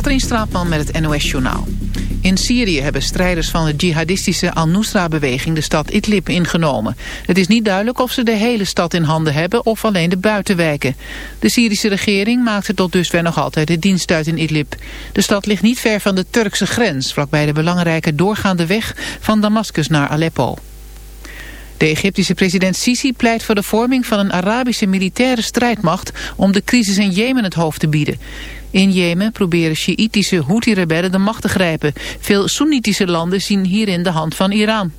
Katrien Straatman met het NOS Journaal. In Syrië hebben strijders van de jihadistische Al-Nusra-beweging de stad Idlib ingenomen. Het is niet duidelijk of ze de hele stad in handen hebben of alleen de buitenwijken. De Syrische regering maakte tot dusver nog altijd de dienst uit in Idlib. De stad ligt niet ver van de Turkse grens, vlakbij de belangrijke doorgaande weg van Damascus naar Aleppo. De Egyptische president Sisi pleit voor de vorming van een Arabische militaire strijdmacht om de crisis in Jemen het hoofd te bieden. In Jemen proberen Sjiïtische Houthi-rebellen de macht te grijpen. Veel Soenitische landen zien hierin de hand van Iran.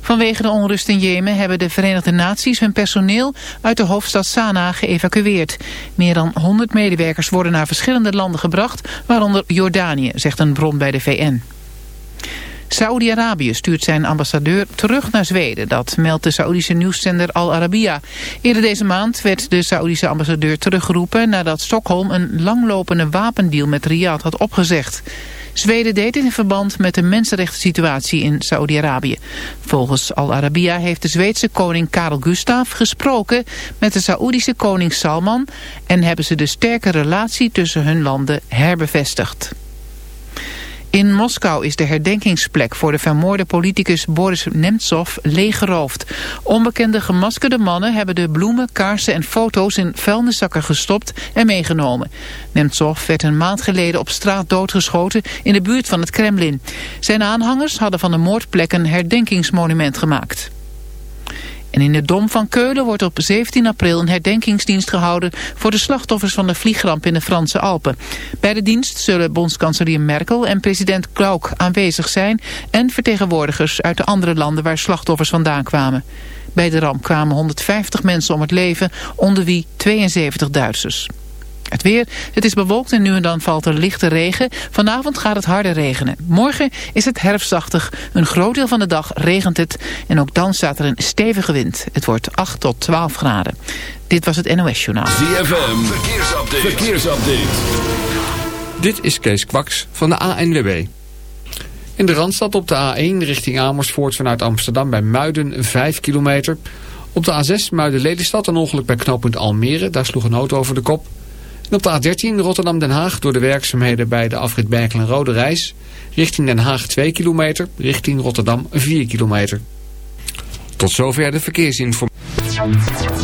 Vanwege de onrust in Jemen hebben de Verenigde Naties hun personeel uit de hoofdstad Sanaa geëvacueerd. Meer dan 100 medewerkers worden naar verschillende landen gebracht, waaronder Jordanië, zegt een bron bij de VN. Saoedi-Arabië stuurt zijn ambassadeur terug naar Zweden. Dat meldt de Saoedische nieuwszender Al Arabiya. Eerder deze maand werd de Saoedische ambassadeur teruggeroepen... nadat Stockholm een langlopende wapendeal met Riyadh had opgezegd. Zweden deed dit in verband met de mensenrechtssituatie in Saoedi-Arabië. Volgens Al Arabiya heeft de Zweedse koning Karel Gustaf gesproken met de Saoedische koning Salman... en hebben ze de sterke relatie tussen hun landen herbevestigd. In Moskou is de herdenkingsplek voor de vermoorde politicus Boris Nemtsov leeggeroofd. Onbekende gemaskerde mannen hebben de bloemen, kaarsen en foto's in vuilniszakken gestopt en meegenomen. Nemtsov werd een maand geleden op straat doodgeschoten in de buurt van het Kremlin. Zijn aanhangers hadden van de moordplek een herdenkingsmonument gemaakt. En in de Dom van Keulen wordt op 17 april een herdenkingsdienst gehouden voor de slachtoffers van de vliegramp in de Franse Alpen. Bij de dienst zullen bondskanselier Merkel en president Klauk aanwezig zijn en vertegenwoordigers uit de andere landen waar slachtoffers vandaan kwamen. Bij de ramp kwamen 150 mensen om het leven, onder wie 72 Duitsers. Het weer, het is bewolkt en nu en dan valt er lichte regen. Vanavond gaat het harder regenen. Morgen is het herfstachtig. Een groot deel van de dag regent het. En ook dan staat er een stevige wind. Het wordt 8 tot 12 graden. Dit was het NOS Journaal. ZFM, verkeersupdate. verkeersupdate. Dit is Kees Kwaks van de ANWB. In de Randstad op de A1 richting Amersfoort vanuit Amsterdam bij Muiden 5 kilometer. Op de A6 Muiden-Lelystad een ongeluk bij knooppunt Almere. Daar sloeg een auto over de kop. Op de A13 Rotterdam-Den Haag door de werkzaamheden bij de afrit Berkel en Rode Reis. Richting Den Haag 2 kilometer, richting Rotterdam 4 kilometer. Tot zover de verkeersinformatie.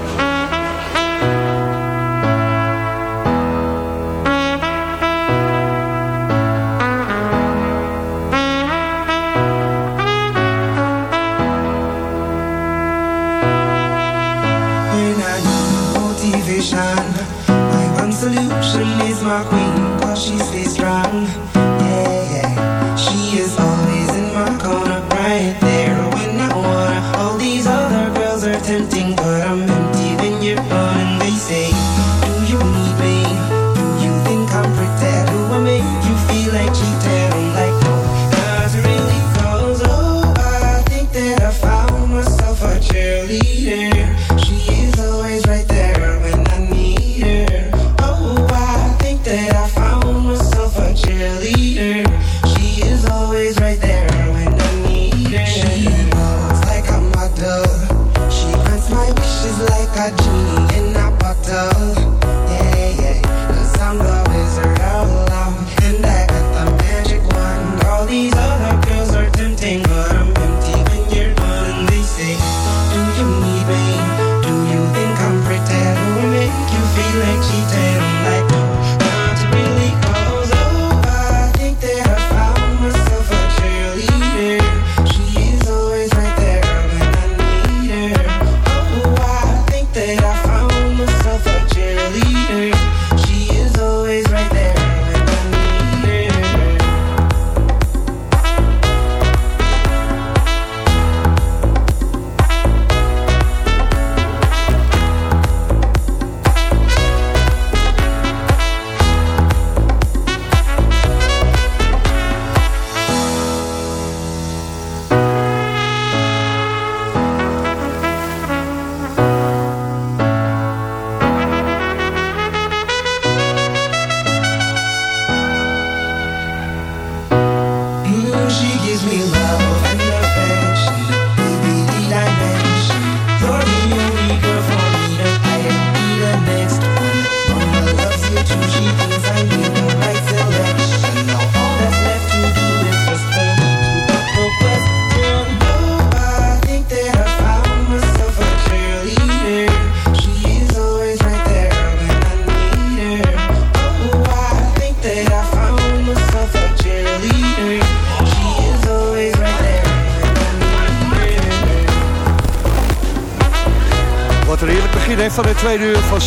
my queen, cause she stays strong.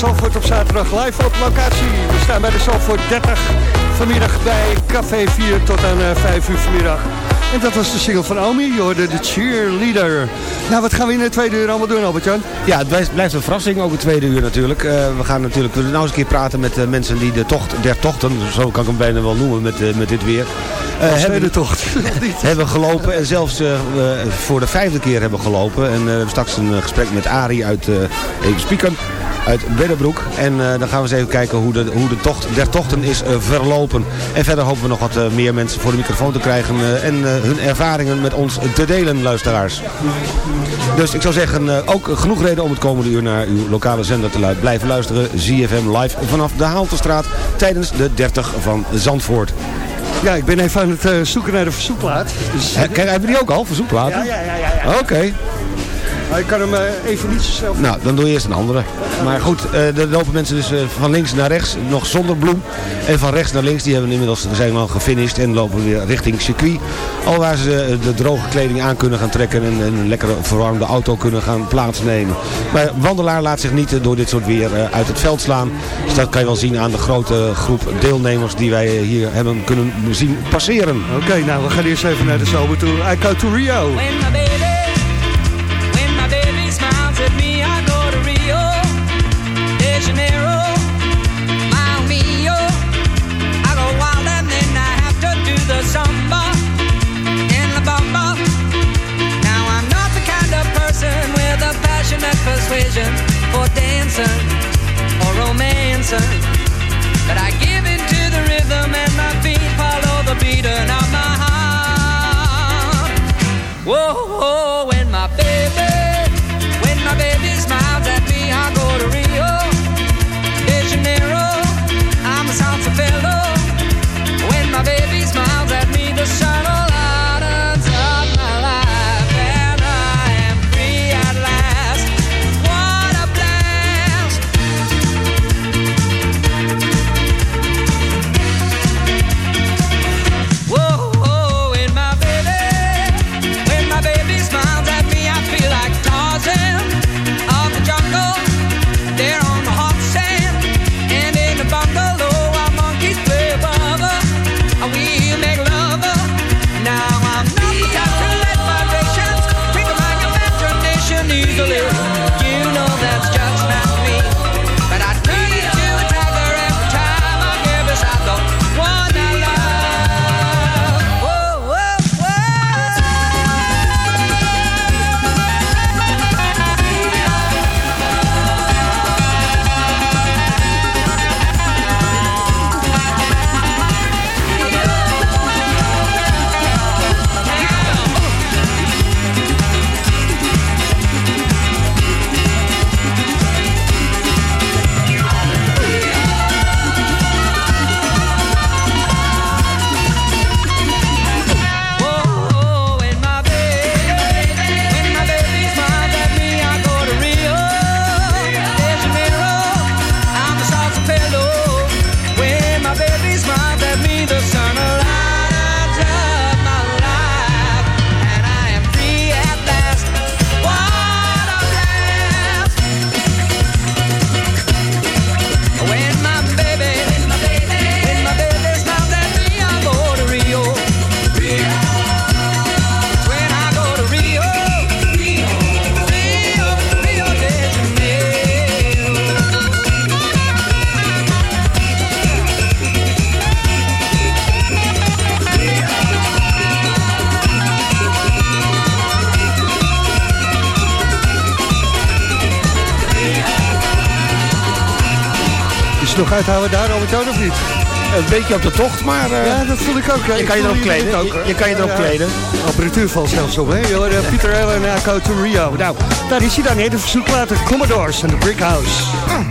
Zandvoort op zaterdag live op locatie. We staan bij de Zandvoort 30 vanmiddag bij Café 4 tot aan uh, eh, 5 uur vanmiddag. En dat was de single van Omi, je hoorde de cheerleader. Nou, wat gaan we in de tweede uur allemaal doen, Albert-Jan? Ja, het blijft, een verrassing, ook de tweede uur natuurlijk. Uh, we gaan natuurlijk nou eens een keer praten met uh, mensen die de tocht der tochten, zo kan ik hem bijna wel noemen met, uh, met dit weer. hebben de tocht. hebben gelopen en zelfs voor de vijfde keer hebben gelopen. En we hebben straks een gesprek met Ari uit uh, Spieken uit Beddebroek. En uh, dan gaan we eens even kijken hoe de, hoe de tocht der tochten is uh, verlopen. En verder hopen we nog wat uh, meer mensen voor de microfoon te krijgen en hun ervaringen met ons te delen, luisteraars. Dus ik zou zeggen, ook genoeg reden om het komende uur naar uw lokale zender te blijven luisteren. ZFM live vanaf de Haaltestraat tijdens de 30 van Zandvoort. Ja, ik ben even aan het zoeken naar de verzoekplaat. Dus... Kijk, hebben die ook al, verzoekplaten? Ja, ja, ja. ja, ja. Oké. Ik kan hem eh, even niet zo Nou, dan doe je eerst een andere. Maar goed, uh, er lopen mensen dus uh, van links naar rechts, nog zonder bloem. En van rechts naar links, die hebben inmiddels, zijn al gefinished en lopen weer richting circuit. Al waar ze de droge kleding aan kunnen gaan trekken en, een lekkere verwarmde auto kunnen gaan plaatsnemen. Maar wandelaar laat zich niet door dit soort weer uit het veld slaan. Dus dat kan je wel zien aan de grote groep deelnemers die wij hier hebben kunnen zien passeren. Oké, nou we gaan eerst even naar de zomer toe. I go to Rio. Romancing. But I give in to the rhythm and my feet follow the beating of my uithouden daar, Albert-Jan, of niet? Een beetje op de tocht, maar... eh, Ja, dat voel ik ook. je Ik kan je erop kleden. ook, Je- je kan je erop Ja. kleden. Apparatuur valt zelfs op, hè? Je hoorde Pieter Ellen en Go to Rio. Nou, daar is hij dan, hè? De verzoekplaten Commodores en de Brick House. Ow,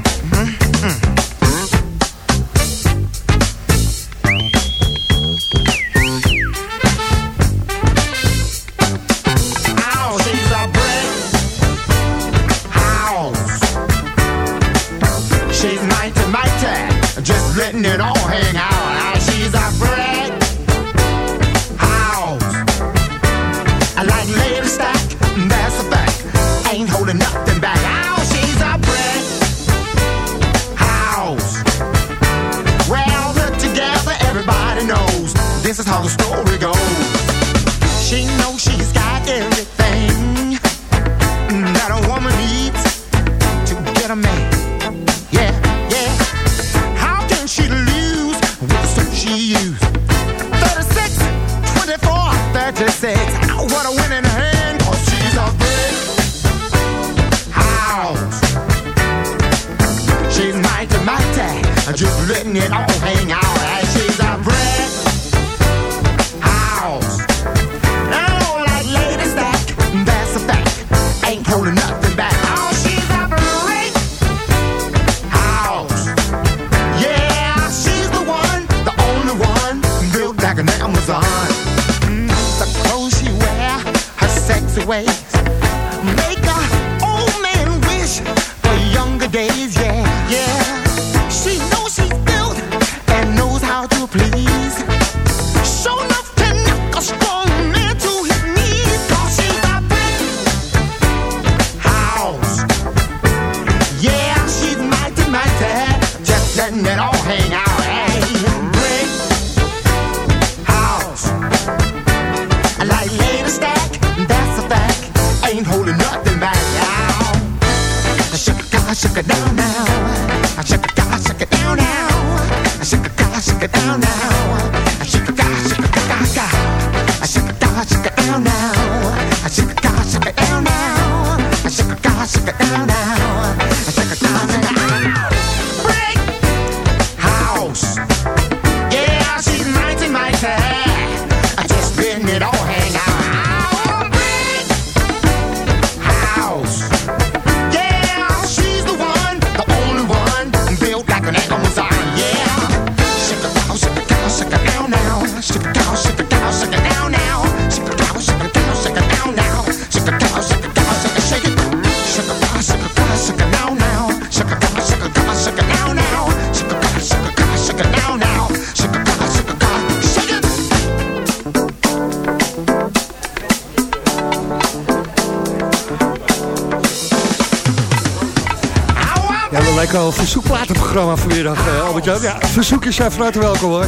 vanmiddag, eh, Albert-Jan. Ja, verzoekjes zijn van harte welkom, hoor.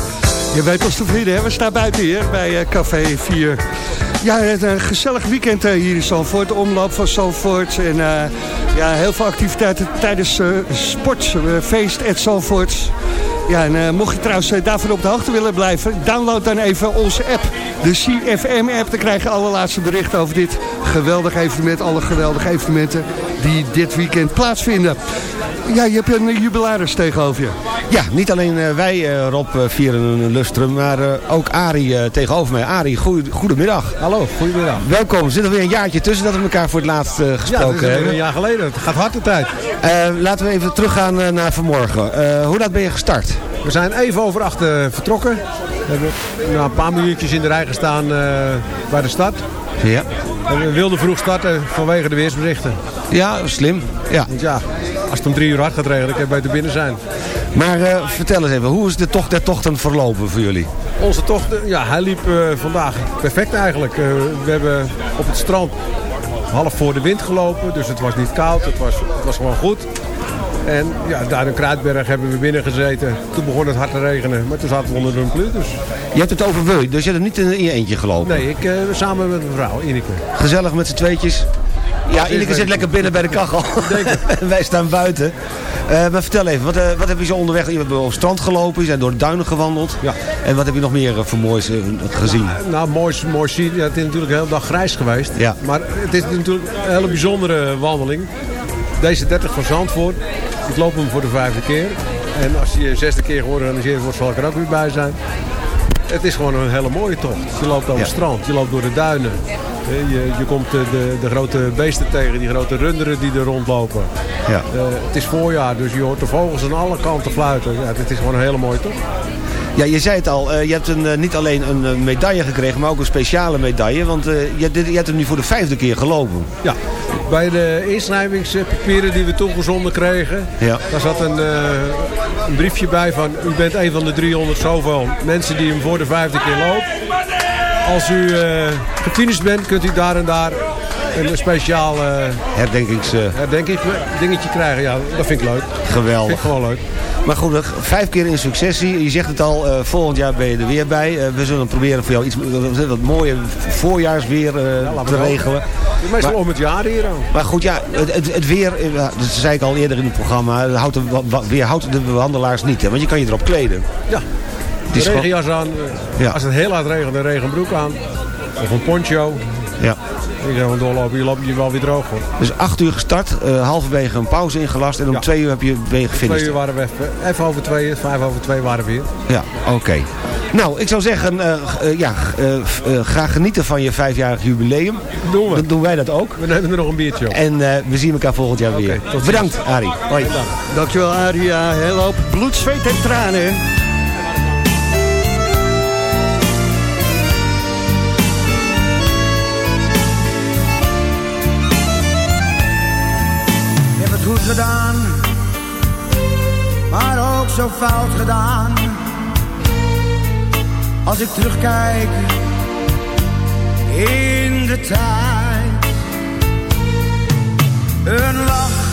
Je weet ons te vinden, hè? We staan buiten hier bij eh, Café 4. Ja, een gezellig weekend eh, hier in Zandvoort. De omloop van Zandvoort. En eh, ja, heel veel activiteiten tijdens eh sportfeest at Zandvoort. Ja, en eh, mocht je trouwens eh, daarvan op de hoogte willen blijven... download dan even onze app, de CFM-app. Dan krijg je alle laatste berichten over dit geweldige evenement. Alle geweldige evenementen die dit weekend plaatsvinden. Ja, je hebt een jubilaris tegenover je. Ja, niet alleen eh, wij, eh, Rob, eh, vieren een lustrum, maar eh, ook Arie eh, tegenover mij. Arie, goedemiddag. Hallo, goedemiddag. Welkom. Er zit alweer een jaartje tussen dat we elkaar voor het laatst eh, Ja, gesproken dat is hebben. een jaar geleden. Het gaat hard de tijd. Eh, laten we even teruggaan eh, naar vanmorgen. Eh, hoe laat ben je gestart? We zijn even over acht eh, vertrokken. We hebben nou, een paar minuutjes in de rij gestaan eh, bij de start. Ja. En we wilden vroeg starten vanwege de weersberichten. Ja, slim. Ja. Want ja, als het om drie uur hard gaat regenen, kan je beter binnen zijn. Maar eh, vertel eens even, hoe is de tocht der tochten verlopen voor jullie? Onze tocht, eh, ja, hij liep eh, vandaag perfect eigenlijk. We hebben op het strand half voor de wind gelopen, dus het was niet koud, het was, het was gewoon goed. En ja, daar in Kruidberg hebben we binnen gezeten. Toen begon het hard te regenen, maar toen zaten we onder de plu. Dus Je hebt het over dus je hebt het niet in, je eentje gelopen? nee, ik samen met mijn vrouw, Ineke. Gezellig met z'n tweetjes? Ja, Ineke zit lekker binnen bij de kachel. Wij staan buiten. Eh, maar vertel even, wat, eh, wat heb je zo onderweg? Je hebt op het strand gelopen, je bent door de duinen gewandeld. Ja. En wat heb je nog meer eh, voor moois gezien? Nou, mooi, mooi zien. Ja, het is natuurlijk een hele dag grijs geweest. Ja. Maar het is natuurlijk een hele bijzondere wandeling. Deze 30 van Zandvoort. Ik loop hem voor de vijfde keer. En als je zesde keer georganiseerd wordt, zal ik er ook weer bij zijn. Het is gewoon een hele mooie tocht. Je loopt over het strand, je loopt door de duinen. Je, je komt de, de, grote beesten tegen, die grote runderen die er rondlopen. Ja. Eh, het is voorjaar, dus je hoort de vogels aan alle kanten fluiten. Ja, het is gewoon een hele mooie tocht. Ja, je zei het al, eh, je hebt een, eh, niet alleen een medaille gekregen, maar ook een speciale medaille. Want je, je hebt hem nu voor de vijfde keer gelopen. Ja, bij de inschrijvingspapieren die we toegezonden kregen, Ja. daar zat een, een briefje bij van u bent een van de 300 zoveel mensen die hem voor de vijfde keer loopt. Als u gefinished bent, kunt u daar en daar een speciaal eh Herdenkings... herdenking dingetje krijgen. Ja, dat vind ik leuk. geweldig. Vind ik gewoon leuk. Maar goed, eh, vijf keer in successie. Je zegt het al, eh, volgend jaar ben je er weer bij. Eh, we zullen proberen voor jou iets wat, wat mooie voorjaarsweer eh, laten te regelen. Meestal Maar- om het jaar hier ook. Maar goed, ja, het, het, het weer, eh, dat zei ik al eerder in het programma, het houdt de, weer houdt de wandelaars niet. Hè, want je kan je erop kleden. Ja, Het de regenjas aan. eh, Ja. Als het heel hard regent, een regenbroek aan. Of een poncho. Ja. Ik ga gewoon doorlopen, je loopt je wel weer droog hoor. Dus acht uur gestart, eh, halverwege een pauze ingelast en om Ja. twee uur heb je, ben je Twee gefinished. uur waren we even, even over twee, vijf over twee waren we hier. Ja, oké. Nou, ik zou zeggen, eh, eh, ja, ga genieten van je vijfjarig jubileum. Doen we. Dan doen wij dat ook. We nemen er nog een biertje op. En we zien elkaar volgend jaar weer. Bedankt, Arie. Hoi. Dankjewel Aria. Heel hoop bloed, zweet en tranen. Gedaan, maar ook zo fout gedaan. Als ik terugkijk in de tijd. Een lach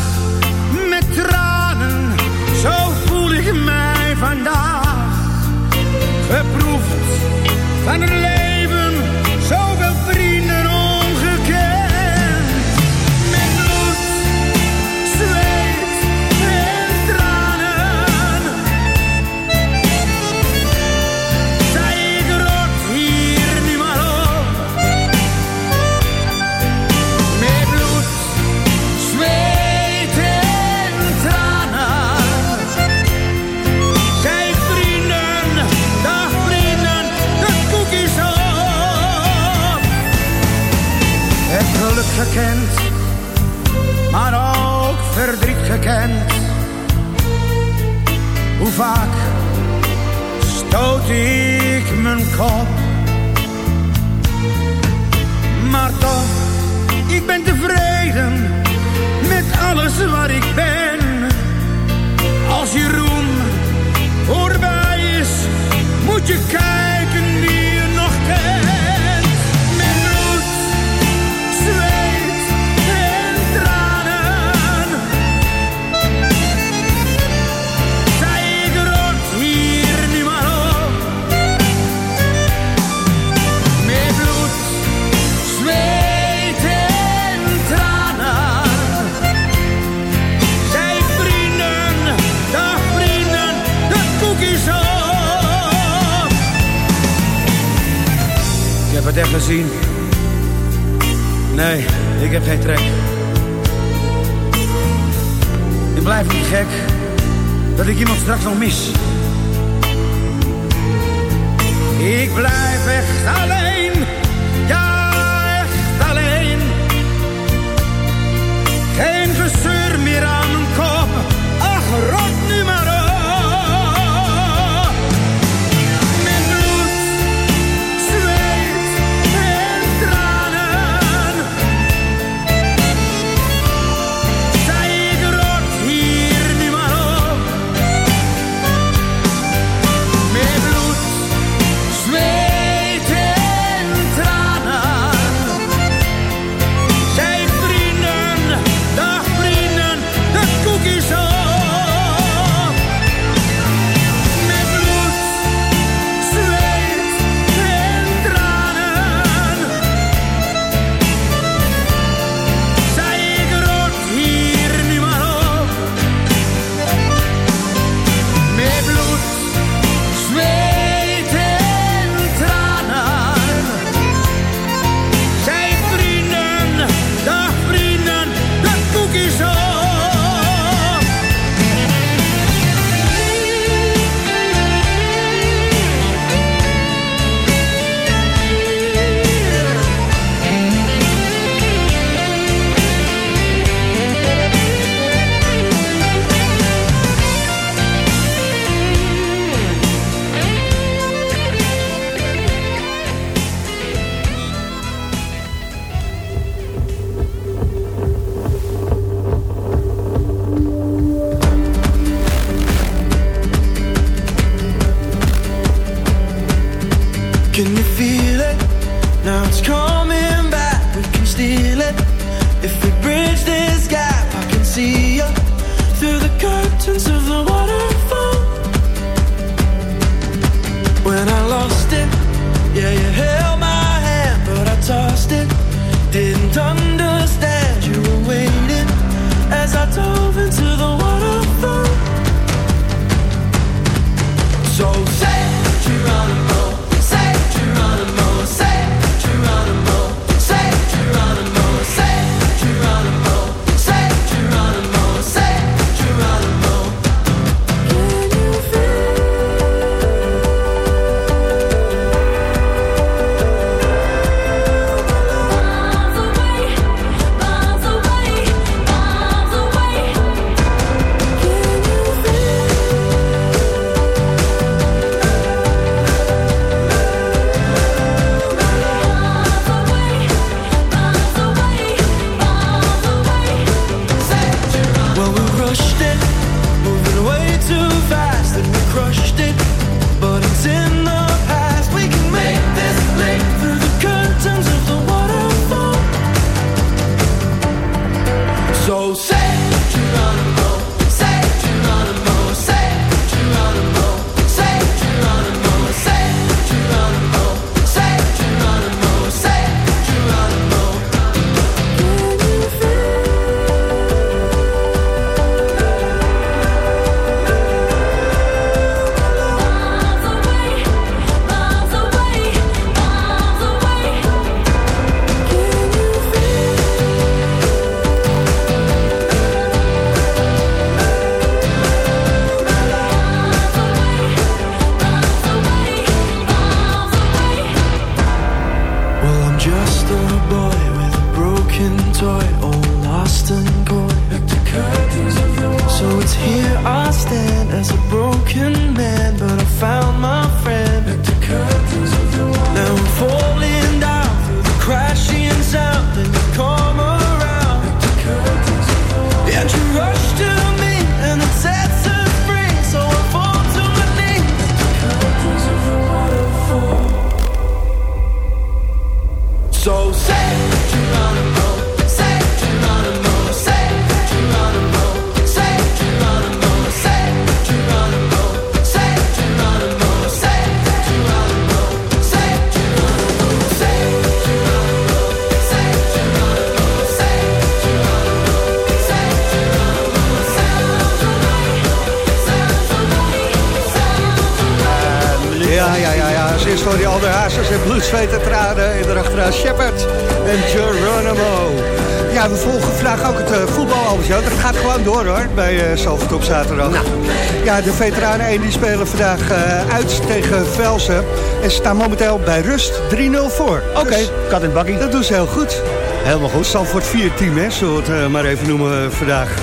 veteranen 1 die spelen vandaag eh, uit tegen Velsen. En ze staan momenteel bij rust 3-0 voor. Oké, Dus kat bakkie. dat doen ze heel goed. Helemaal goed. Zalvoort 4 team, hè, zullen we het eh, maar even noemen eh, vandaag.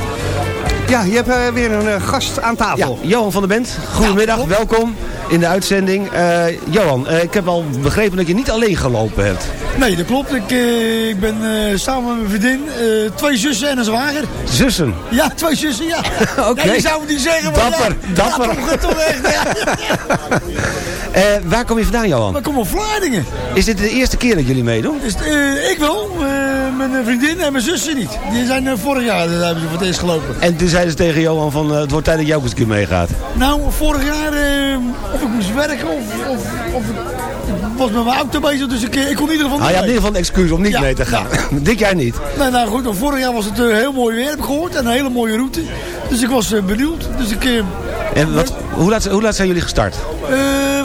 Ja, je hebt weer een gast aan Ja, tafel. Johan van der Bent, goedemiddag, welkom in de uitzending. Johan, ik heb al begrepen dat je niet alleen gelopen hebt. Nee, dat klopt. Ik, eh, ik ben eh, samen met mijn vriendin, eh, twee zussen en een zwager. Zussen. Ja, twee zussen, ja. Oké. Ja, je zou het niet zeggen, maar Dapper, ja, dapper. Ja, toch, toch echt, ja. Waar kom je vandaan, Johan? Maar kom op Vlaardingen. Is dit de eerste keer dat jullie meedoen? Ik wel, mijn vriendin en mijn zussen niet. Die zijn vorig jaar, daar hebben ze voor het eerst gelopen. En toen zeiden ze tegen Johan van, het wordt tijd dat een keer meegaat. Nou, vorig jaar, of ik moest werken of, of, of ik was met mijn auto bezig, dus ik, eh, ik kon in ieder geval Ah, niet je had in ieder geval een excuus om niet Ja, mee te gaan. Dit jaar niet. Nee, nou goed, vorig jaar was het eh, heel mooi weer, heb ik gehoord. En een hele mooie route. Dus ik was eh, benieuwd. Dus ik, En wat, hoe, laat, hoe laat zijn jullie gestart?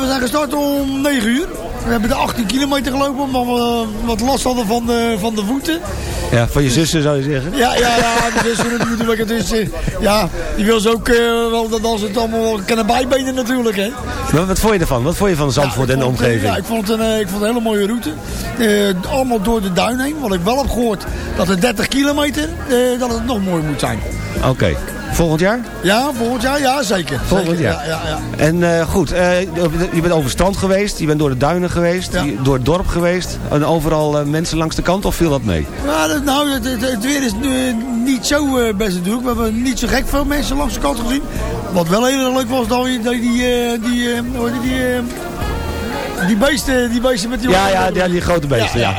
we zijn gestart om 9 uur. We hebben de 18 kilometer gelopen, omdat we wat last hadden van de, van de voeten. Ja, van je zussen zou je zeggen. Ja, ja, ja, dat is natuurlijk. Het is, eh, ja, die wil ze ook eh, wel dat als het allemaal kunnen bijbenen natuurlijk, hè. Maar wat vond je ervan? Wat vond je van Zandvoort en de het, omgeving? Ja, ik vond het een, eh, ik vond het een hele mooie route. Allemaal door de duin heen. Wat ik wel heb gehoord, dat het 30 kilometer, dat het nog mooi moet zijn. Oké. Volgend jaar? Ja, volgend jaar, ja, zeker. Volgend Zeker, jaar. Ja, ja, ja. En eh, goed, eh, je bent over het strand geweest, je bent door de duinen geweest, je- door het dorp geweest. En overal eh, mensen langs de kant, of viel dat mee? Dat- nou, het, het- het weer is nu niet zo best natuurlijk. We hebben niet zo gek veel mensen langs de kant gezien. Wat wel heel erg leuk was, dat die, die, die, eh, Die beesten, die beesten met die... Ja, ja, ja die grote beesten, ja.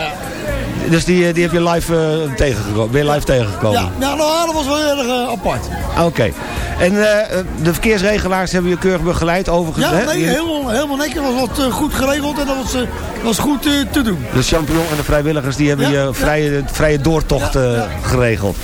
Dus die, eh, die heb je live uh, tegengekomen, ben je live tegengekomen? Ja, ja nou, dat was wel erg uh, apart. Oké. En uh, de verkeersregelaars hebben je keurig begeleid overigens? Ja, nee, helemaal, helemaal netjes. was wat goed geregeld en dat was, was goed te doen. De champignon en de vrijwilligers die hebben je vrije, vrije doortocht geregeld.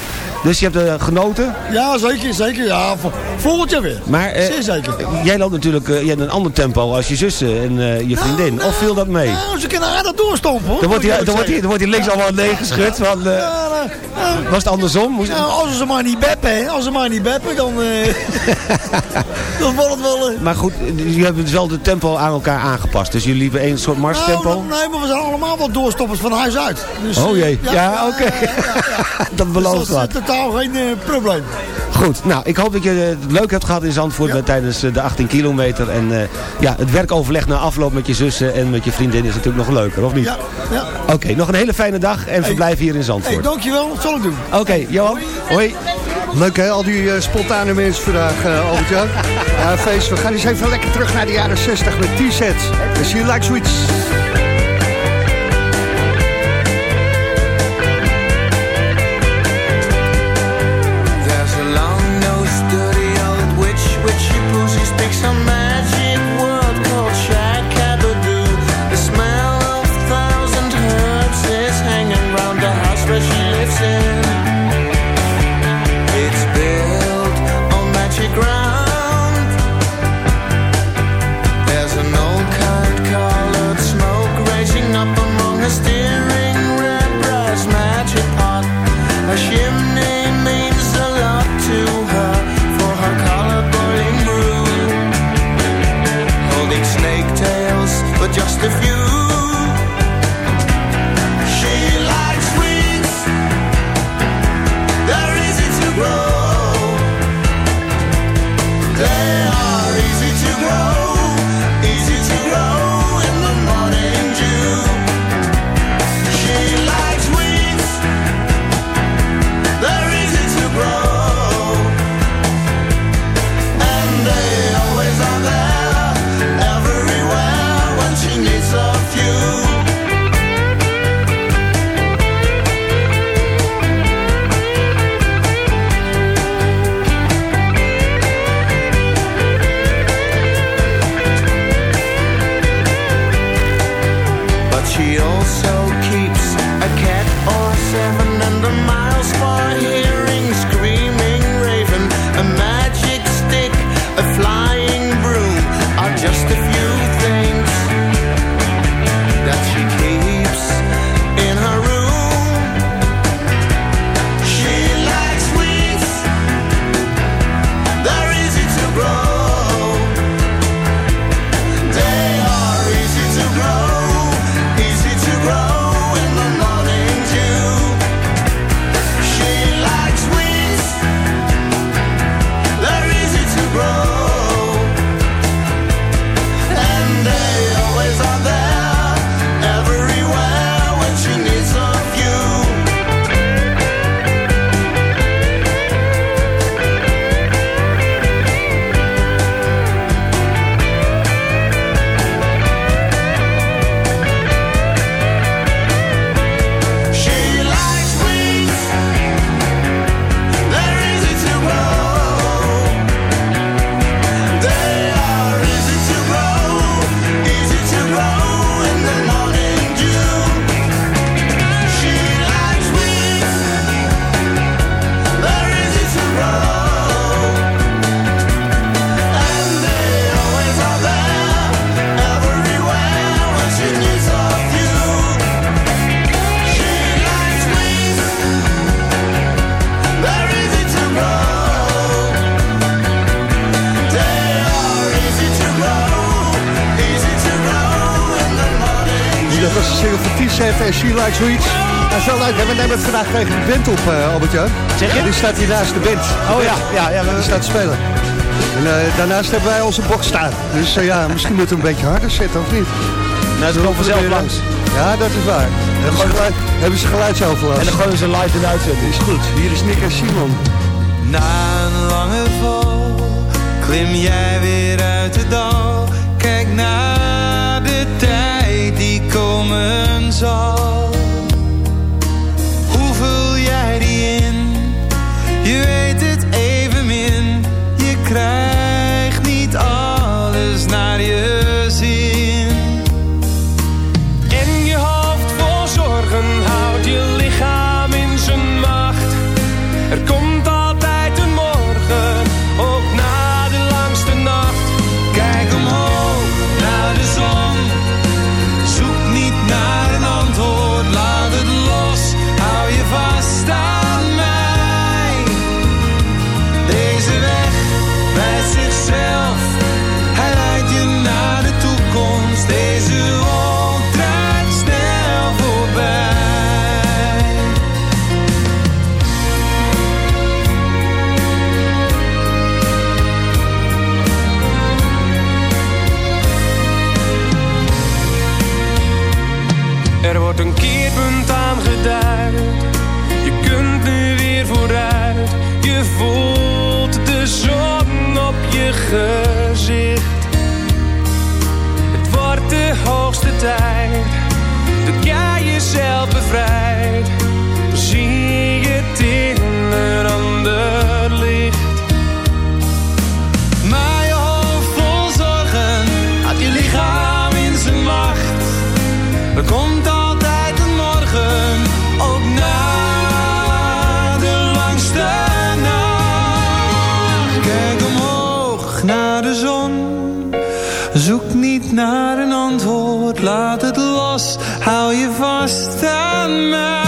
Dus je hebt er genoten? Ja, zeker, zeker. Ja, volgend jaar weer. Maar, uh, Zeer zeker. Jij loopt natuurlijk uh, jij hebt een ander tempo als je zussen en uh, je vriendin. Nou, of viel dat mee? Nou, ze kunnen aardig doorstompen hoor. Dan wordt hij, dan wordt hij, dan wordt hij links allemaal neergeschud. Van, ja, nou, was het andersom? Moest... Nou, als ze maar niet beppen, als ze maar niet beppen, dan, dan valt het wel... Maar goed, je hebt dus wel de tempo aan elkaar aangepast. Dus jullie liepen één soort marstempo? Nou, nee, maar we zijn allemaal wel doorstoppers van huis uit. Dus, oh jee, ja, ja oké. Okay. dat belooft dus wat. Totaal geen uh, probleem. Goed, nou, ik hoop dat je het leuk hebt gehad in Zandvoort ja. tijdens de 18 kilometer. En uh, ja, het werkoverleg na afloop met je zussen en met je vriendin is natuurlijk nog leuker, of niet? Ja. ja. Oké, okay, nog een hele fijne dag en hey. verblijf hier in Zandvoort. Hey, dankjewel, dat zal ik doen. Oké, okay, Johan. Hoi. Leuk hè, al die uh, spontane mensen vandaag, uh, Albert-Jan. ja, feest. We gaan eens even lekker terug naar de jaren 60 met T-sets. See you like sweets. Zo leuk. We nemen het vandaag tegen de band op, uh, Albert-Jan. Zeg je? Die staat hier naast de band. Oh ja, ja, ja. Die staat te spelen. En uh, daarnaast hebben wij onze box staan. Dus uh, ja, misschien moeten we een beetje harder zetten, of niet? Nou, ze komen vanzelf langs. Ja, dat is waar. Hebben ze, geluid, hebben ze geluidsoverlast. En dan gooien ze live in de uitzending. Is goed. Hier is Nick en Simon. Na een lange val klim jij weer uit de dal. Kijk naar de tijd Er laat het los, hou je vast aan mij.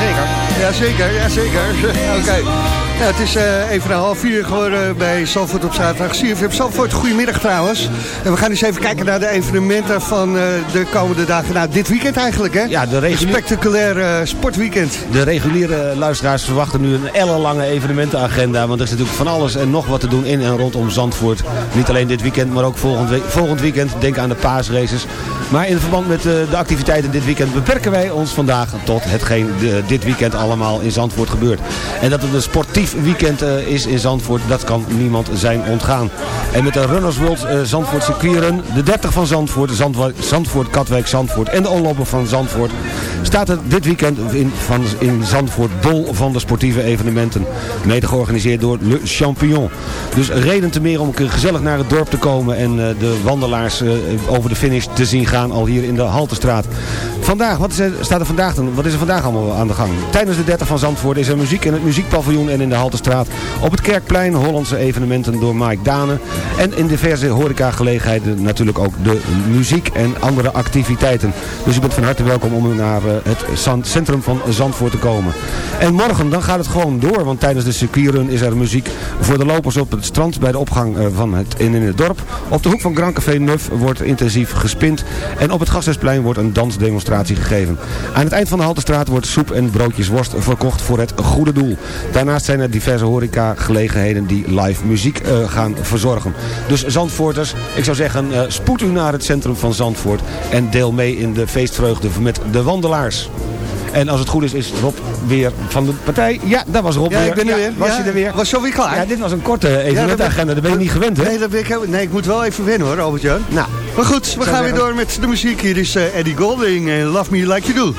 Jazeker. Jazeker, jazeker. Oké. Ja, het is eh, even een half vier geworden bij Zandvoort op zaterdag. CFM Zandvoort, goedemiddag trouwens. En we gaan eens even kijken naar de evenementen van eh, de komende dagen. Nou, dit weekend eigenlijk, hè? Ja, de reguliere, spectaculair eh, sportweekend. de reguliere luisteraars verwachten nu een ellenlange evenementenagenda. Want er is natuurlijk van alles en nog wat te doen in en rondom Zandvoort. Niet alleen dit weekend, maar ook volgend, volgend weekend. Denk aan de paasraces. Maar in verband met de activiteiten dit weekend beperken wij ons vandaag tot hetgeen dit weekend allemaal in Zandvoort gebeurt. En dat het een sportief weekend eh, is in Zandvoort, dat kan niemand zijn ontgaan. En met de Runners World eh, Zandvoort circuitrun, de 30 van Zandvoort, Zandwa- Zandvoort, Katwijk, Zandvoort en de onlopen van Zandvoort, staat het dit weekend in, van, in Zandvoort bol van de sportieve evenementen. Mede georganiseerd door Le Champion. Dus reden te meer om gezellig naar het dorp te komen en eh, de wandelaars over de finish te zien gaan al hier in de Haltestraat. Vandaag, wat is er, staat er vandaag dan, wat is er vandaag allemaal aan de gang? Tijdens de 30 van Zandvoort is er muziek in het muziekpaviljoen en in de Haltestraat. Op het Kerkplein Hollandse evenementen door Mike Dane. En in diverse horecagelegenheden natuurlijk ook de muziek en andere activiteiten. Dus u bent van harte welkom om naar eh, het centrum van Zandvoort te komen. En morgen dan gaat het gewoon door, want tijdens de circuitrun is er muziek voor de lopers op het strand bij de opgang eh, van het in, in het dorp. Op de hoek van Grand Café Nuf wordt intensief gespind en op het Gasthuisplein wordt een dansdemonstratie gegeven. Aan het eind van de Haltestraat wordt soep en broodjes worst verkocht voor het goede doel. Daarnaast zijn er diverse horecagelegenheden die live muziek eh, gaan verzorgen. Dus Zandvoorters, ik zou zeggen, eh, spoed u naar het centrum van Zandvoort en deel mee in de feestvreugde met de wandelaars. En als het goed is, is Rob weer van de partij. Ja, daar was Rob Ja, weer. ik ben er weer. Was Ja, je er weer? Was zo weer klaar? Ja, dit was een korte evenementagenda. Daar ben je niet gewend, hè? Nee, dat ben ik, heel- nee, ik moet wel even wennen hoor, Albert-Jan. Nou, Maar goed, we gaan weer door met de muziek. Hier is eh, Eddie Golding en Love Me Like You Do.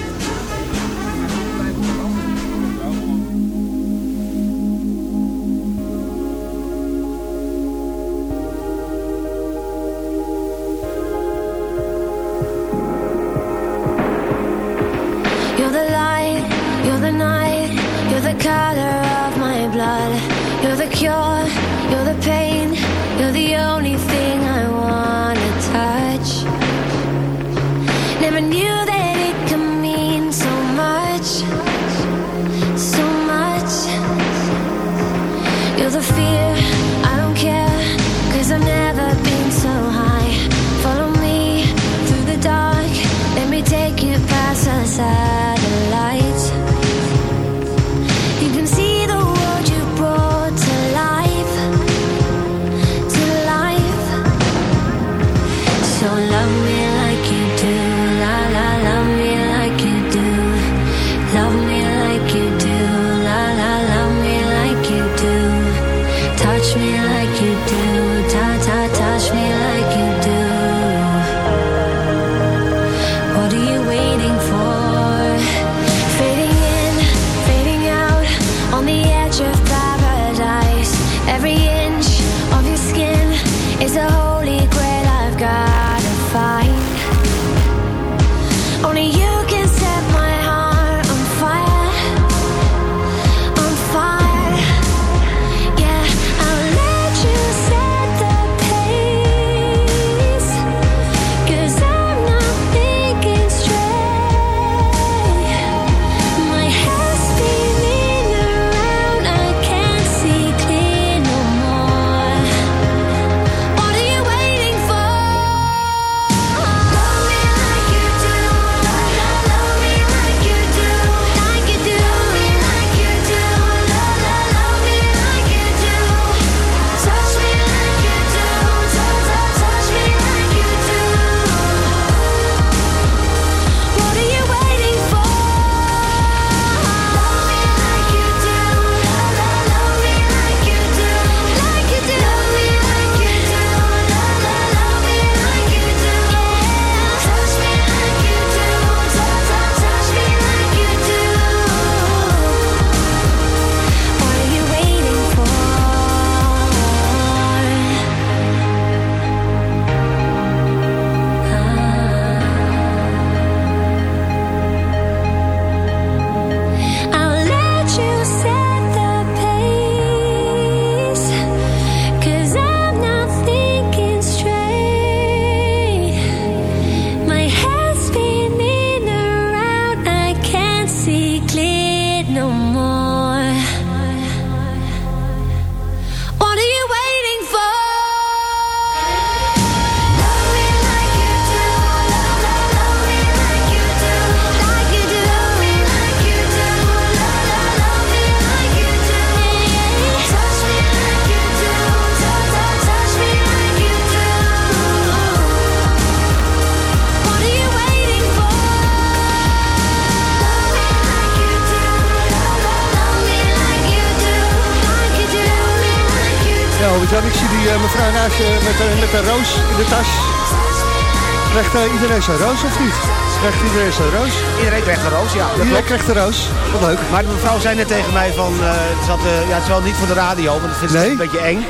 Eh, iedereen zijn roos of niet? Krijgt iedereen zijn roos? Iedereen krijgt een roos, ja. dat Iedereen krijgt een roos. Wat leuk. Maar de mevrouw zei net tegen mij van, eh, het, zat, eh, ja, het is wel niet voor de radio, want het vindt ze een beetje eng.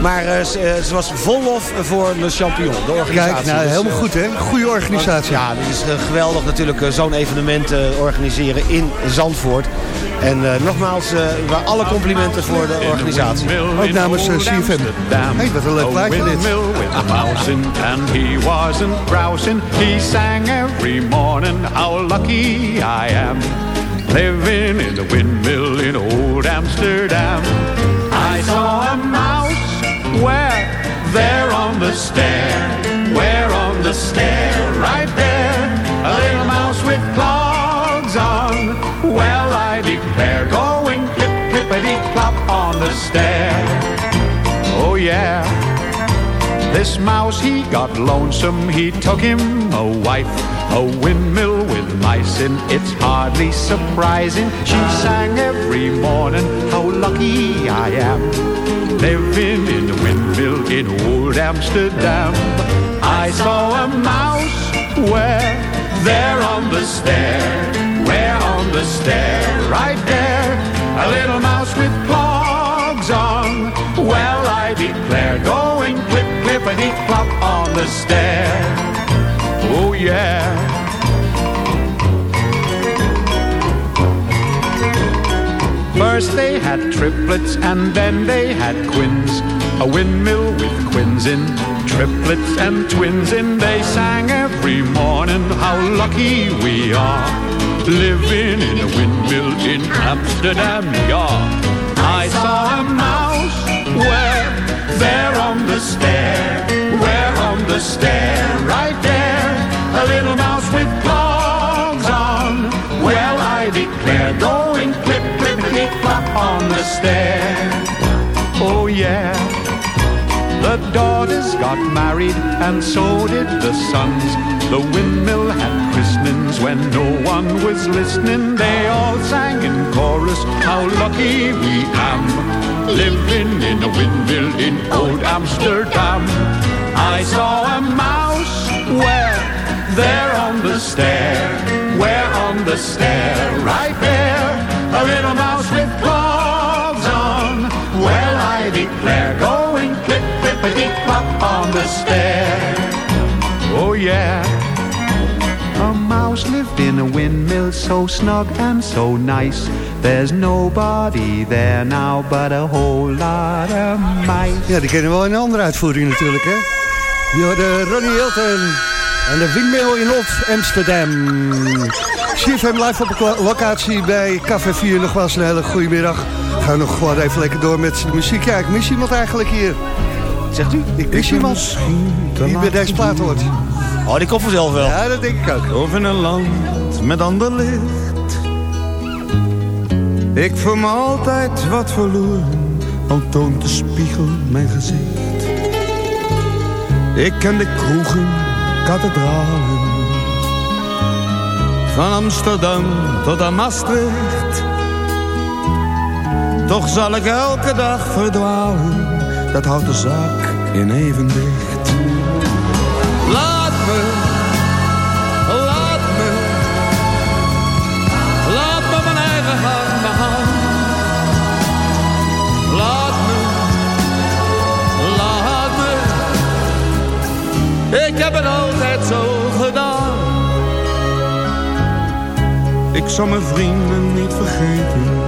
Maar ze, ze was vol lof voor Le Champion, de organisatie. Kijk, nou, Dus, helemaal goed hè. Goede organisatie. Ja, het is geweldig natuurlijk zo'n evenement organiseren in Zandvoort. En eh, nogmaals, eh, waar alle complimenten voor de organisatie. Ook namens uh, CFM. Hey, wat een leuk plaatje dit. and he wasn't browsing. He sang every morning, how lucky I am. Living in the windmill in old Amsterdam. I saw a mouse where, there on the stair, where on the stair, right there, Declare, going clip, clippity clop on the stair. Oh yeah. This mouse, he got lonesome, he took him a wife. A windmill with mice in, it's hardly surprising. She sang every morning, how lucky I am. Living in the windmill in old Amsterdam. I saw a mouse where, there on the stair, the stair, right there, a little mouse with clogs on. Well, I declare, going clip, clippity clop on the stair. Oh, yeah. First they had triplets and then they had twins. A windmill with quins in, triplets and twins in. They sang every morning how lucky we are. Living in a windmill in Amsterdam, yeah. I saw a mouse where, there on the stair, where on the stair, right there, a little mouse with clogs on. Well, I declare, going clip, clippity clop on the stair. Oh yeah. The daughters got married and so did the sons. The windmill had christenings when no one was listening. They all sang in chorus how lucky we am. Living in a windmill in old Amsterdam. I saw a mouse where? There on the stair. Where on the stair? Right there. A little mouse with clogs on. Well, I declare, on the stair. Oh, yeah. A mouse lived in a windmill so snug and so nice. There's nobody there now but a whole lot of mice. Ja, die kennen we wel in een andere uitvoering natuurlijk, hè? Je de Ronnie Hilton en de windmill in Old Amsterdam. CFM live op de locatie bij Café 4. Nogmaals een hele goede middag. Gaan nog gewoon even lekker door met de muziek. Ja, ik mis iemand eigenlijk hier. Zegt u? Ik mis iemand die bij deze plaat hoort. Oh, die komt vanzelf wel. Ja, dat denk ik ook. Of in een land met ander licht. Ik voel me altijd wat verloren, al toont de spiegel mijn gezicht. Ik ken de kroegen, kathedralen. Van Amsterdam tot aan Maastricht. Toch zal ik elke dag verdwalen, dat houdt de zaak in evenwicht. Laat me, laat me, laat me mijn eigen hand begaan. Laat me, laat me, ik heb het altijd zo gedaan. Ik zal mijn vrienden niet vergeten.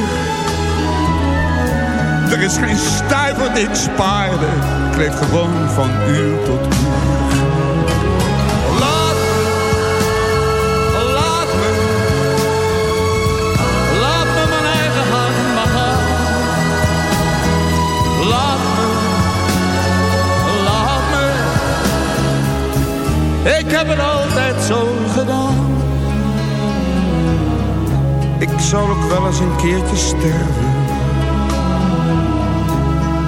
Er is geen stuiver die ik spaarde. Ik gewoon van uur tot uur. Laat me, laat me, laat me mijn eigen hand gaan. Laat me, laat me. Ik heb het altijd zo gedaan. Ik zal ook wel eens een keertje sterven.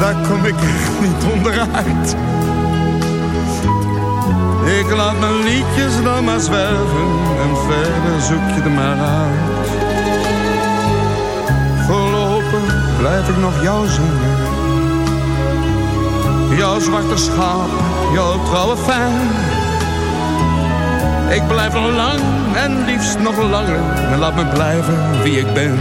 Daar kom ik echt niet onderuit. Ik laat mijn liedjes dan maar zwerven en verder zoek je er maar uit. Voorlopig blijf ik nog jou zingen. Jouw zwarte schaap, jouw trouwe fan. Ik blijf nog lang en liefst nog langer. En laat me blijven wie ik ben.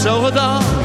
Zo gedaan.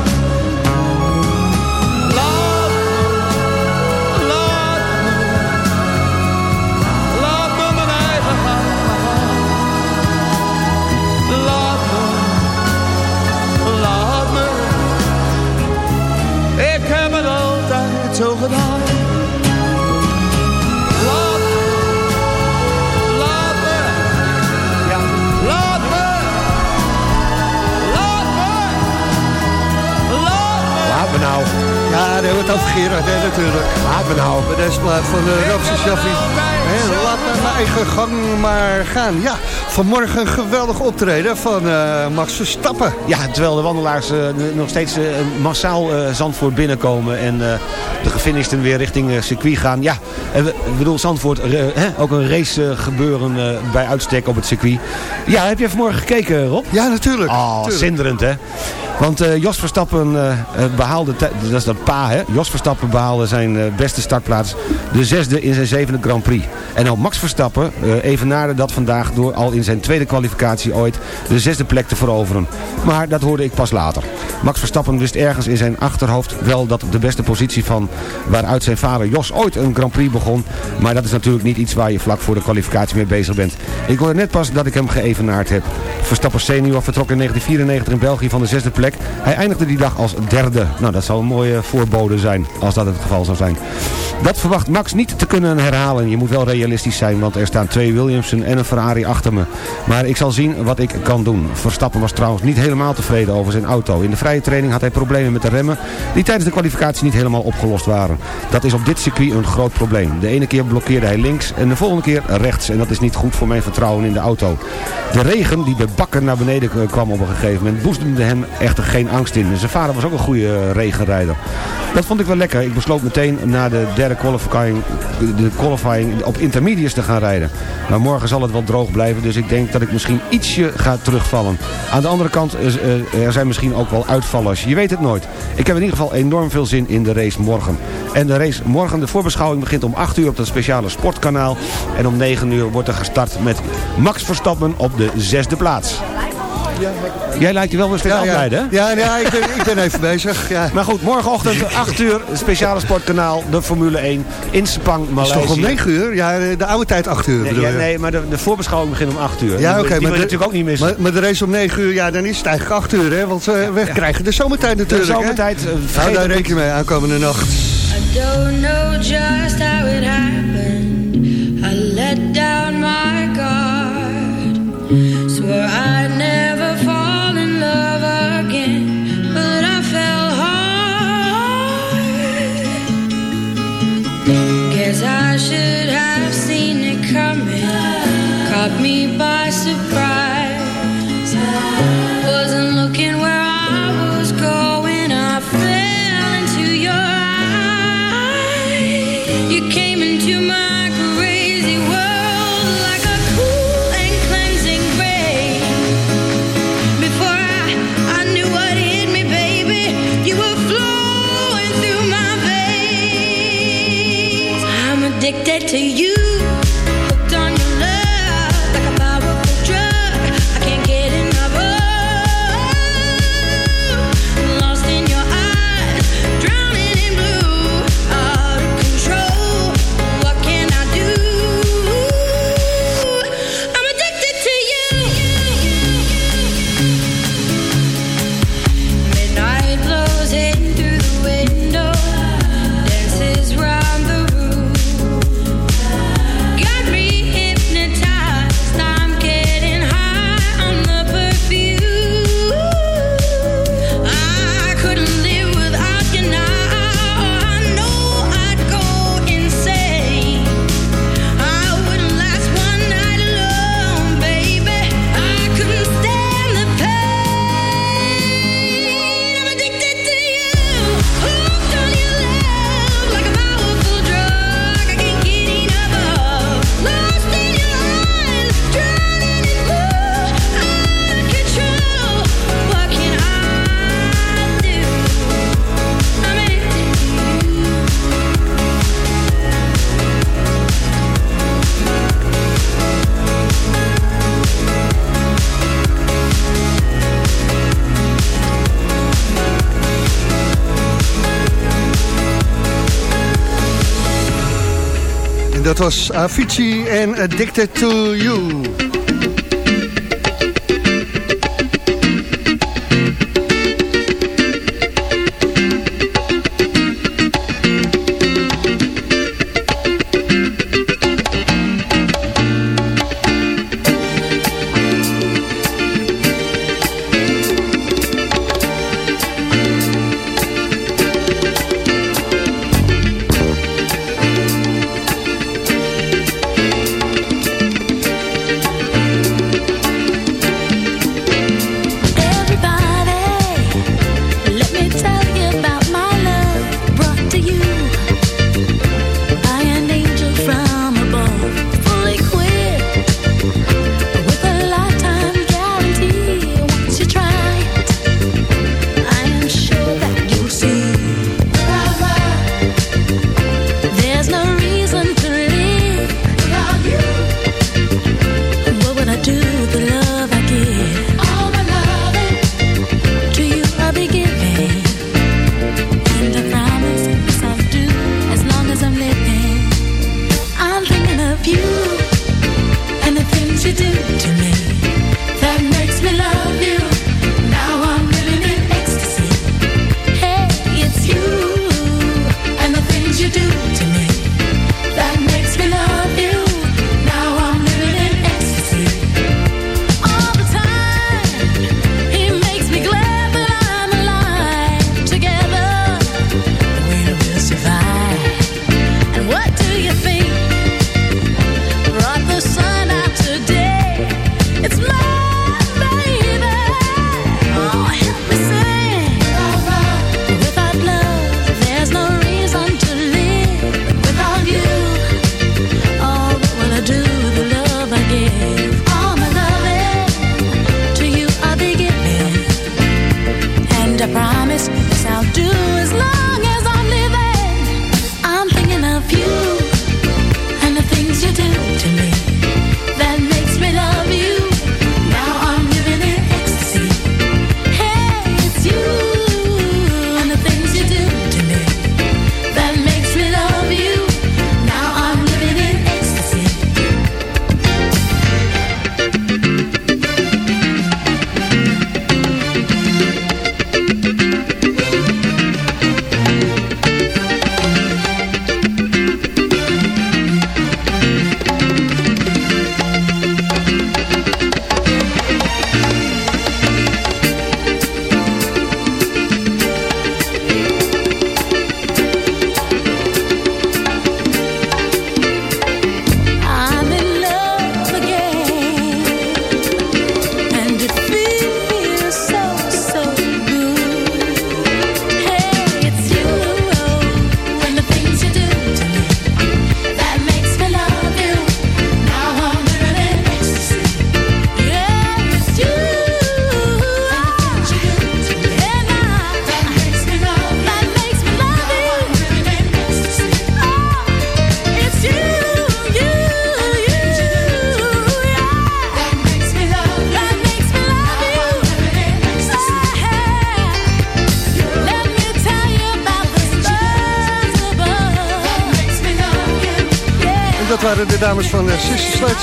Gerard, hè, natuurlijk. Laat me nou. Bij deze plaat van de Robse Shaffi. Laat mijn eigen gang maar gaan. Ja, vanmorgen een geweldig optreden van eh, Max Verstappen. Ja, terwijl de wandelaars eh, nog steeds eh, massaal eh, Zandvoort binnenkomen en eh, de gefinishten weer richting eh, circuit gaan. Ja, en we- ik bedoel Zandvoort, eh, hè, ook een race eh, gebeuren eh, bij uitstek op het circuit. Ja, heb je vanmorgen gekeken Rob? Ja, natuurlijk. Oh, zinderend hè. Want eh, Jos Verstappen eh, behaalde, dat is dat pa hè, Jos Verstappen behaalde zijn beste startplaats, de zesde in zijn zevende Grand Prix. En ook Max Verstappen eh, evenaarde dat vandaag door al in zijn tweede kwalificatie ooit de zesde plek te veroveren. Maar dat hoorde ik pas later. Max Verstappen wist ergens in zijn achterhoofd wel dat de beste positie van waaruit zijn vader Jos ooit een Grand Prix begon. Maar dat is natuurlijk niet iets waar je vlak voor de kwalificatie mee bezig bent. Ik hoorde net pas dat ik hem geëvenaard heb. Verstappen senior vertrok in 1994 in België van de zesde plek. Hij eindigde die dag als derde. Nou, dat zou een mooie voorbode zijn, als dat het geval zou zijn. Dat verwacht Max niet te kunnen herhalen. Je moet wel realistisch zijn, want er staan twee Williamson en een Ferrari achter me. Maar ik zal zien wat ik kan doen. Verstappen was trouwens niet helemaal tevreden over zijn auto. In de vrije training had hij problemen met de remmen... die tijdens de kwalificatie niet helemaal opgelost waren. Dat is op dit circuit een groot probleem. De ene keer blokkeerde hij links en de volgende keer rechts. En dat is niet goed voor mijn vertrouwen in de auto. De regen die bij bakken naar beneden kwam op een gegeven moment... boezemde hem echter geen angst in. Zijn vader was ook een goede eh, regenrijder. Dat vond ik wel lekker. Ik besloot meteen na de derde qualifying, de qualifying op intermediates te gaan rijden. Maar morgen zal het wel droog blijven, dus ik denk dat ik misschien ietsje ga terugvallen. Aan de andere kant, eh, er zijn misschien ook wel uitvallers. Je weet het nooit. Ik heb in ieder geval enorm veel zin in de race morgen. En de race morgen, de voorbeschouwing begint om 8 uur op dat speciale sportkanaal. En om 9 uur wordt er gestart met Max Verstappen op de zesde plaats. Jij lijkt je wel weer steeds Ja, ja. hè? Ja, ja ik, ben, ik ben even bezig. Ja. Maar goed, morgenochtend 8 uur, speciale sportkanaal, de Formule 1 in Sepang, Is Maleisië. toch om 9 uur? Ja, de oude tijd 8 uur Nee, bedoel ja, je? nee, maar de, de voorbeschouwing begint om 8 uur. Ja, oké. wil je de- natuurlijk ook niet missen. Maar, maar de race om 9 uur, ja, dan is het eigenlijk 8 uur, hè? Want eh, we krijgen de zomertijd natuurlijk. hè? zomertijd, eh, Hou daar rekening mee, aankomende nacht. I don't know just how it happened. I let down my guard. Swore I'd by surprise. Was Avicii en Addicted to You.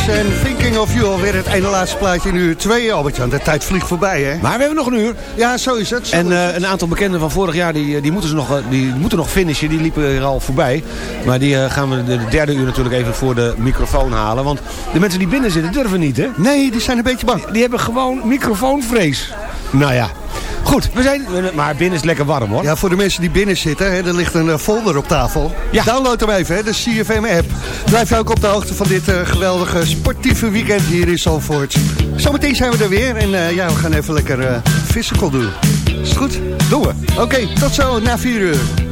En Thinking of You. Alweer het ene laatste plaatje in uur 2, Albert-Jan. De tijd vliegt voorbij, hè? Maar we hebben nog een uur. Ja, zo is het. Zo en uh, het. een aantal bekenden van vorig jaar, die, die, moeten, ze nog, die moeten nog finishen. Die liepen er al voorbij. Maar die uh, gaan we de derde uur natuurlijk even voor de microfoon halen. Want de mensen die binnen zitten durven niet, hè? Nee, die zijn een beetje bang. Die, die hebben gewoon microfoonvrees. Nou ja. Goed, we zijn, maar binnen is lekker warm hoor. Ja, voor de mensen die binnen zitten, hè, er ligt een uh, folder op tafel. Ja. Download hem even, hè, de CFM-app. Blijf je ook op de hoogte van dit uh, geweldige sportieve weekend hier in Zalvoort. Zometeen zijn we er weer en uh, ja, we gaan even lekker physical doen. Is het goed? Doen we. Oké, okay, tot zo na 4 uur.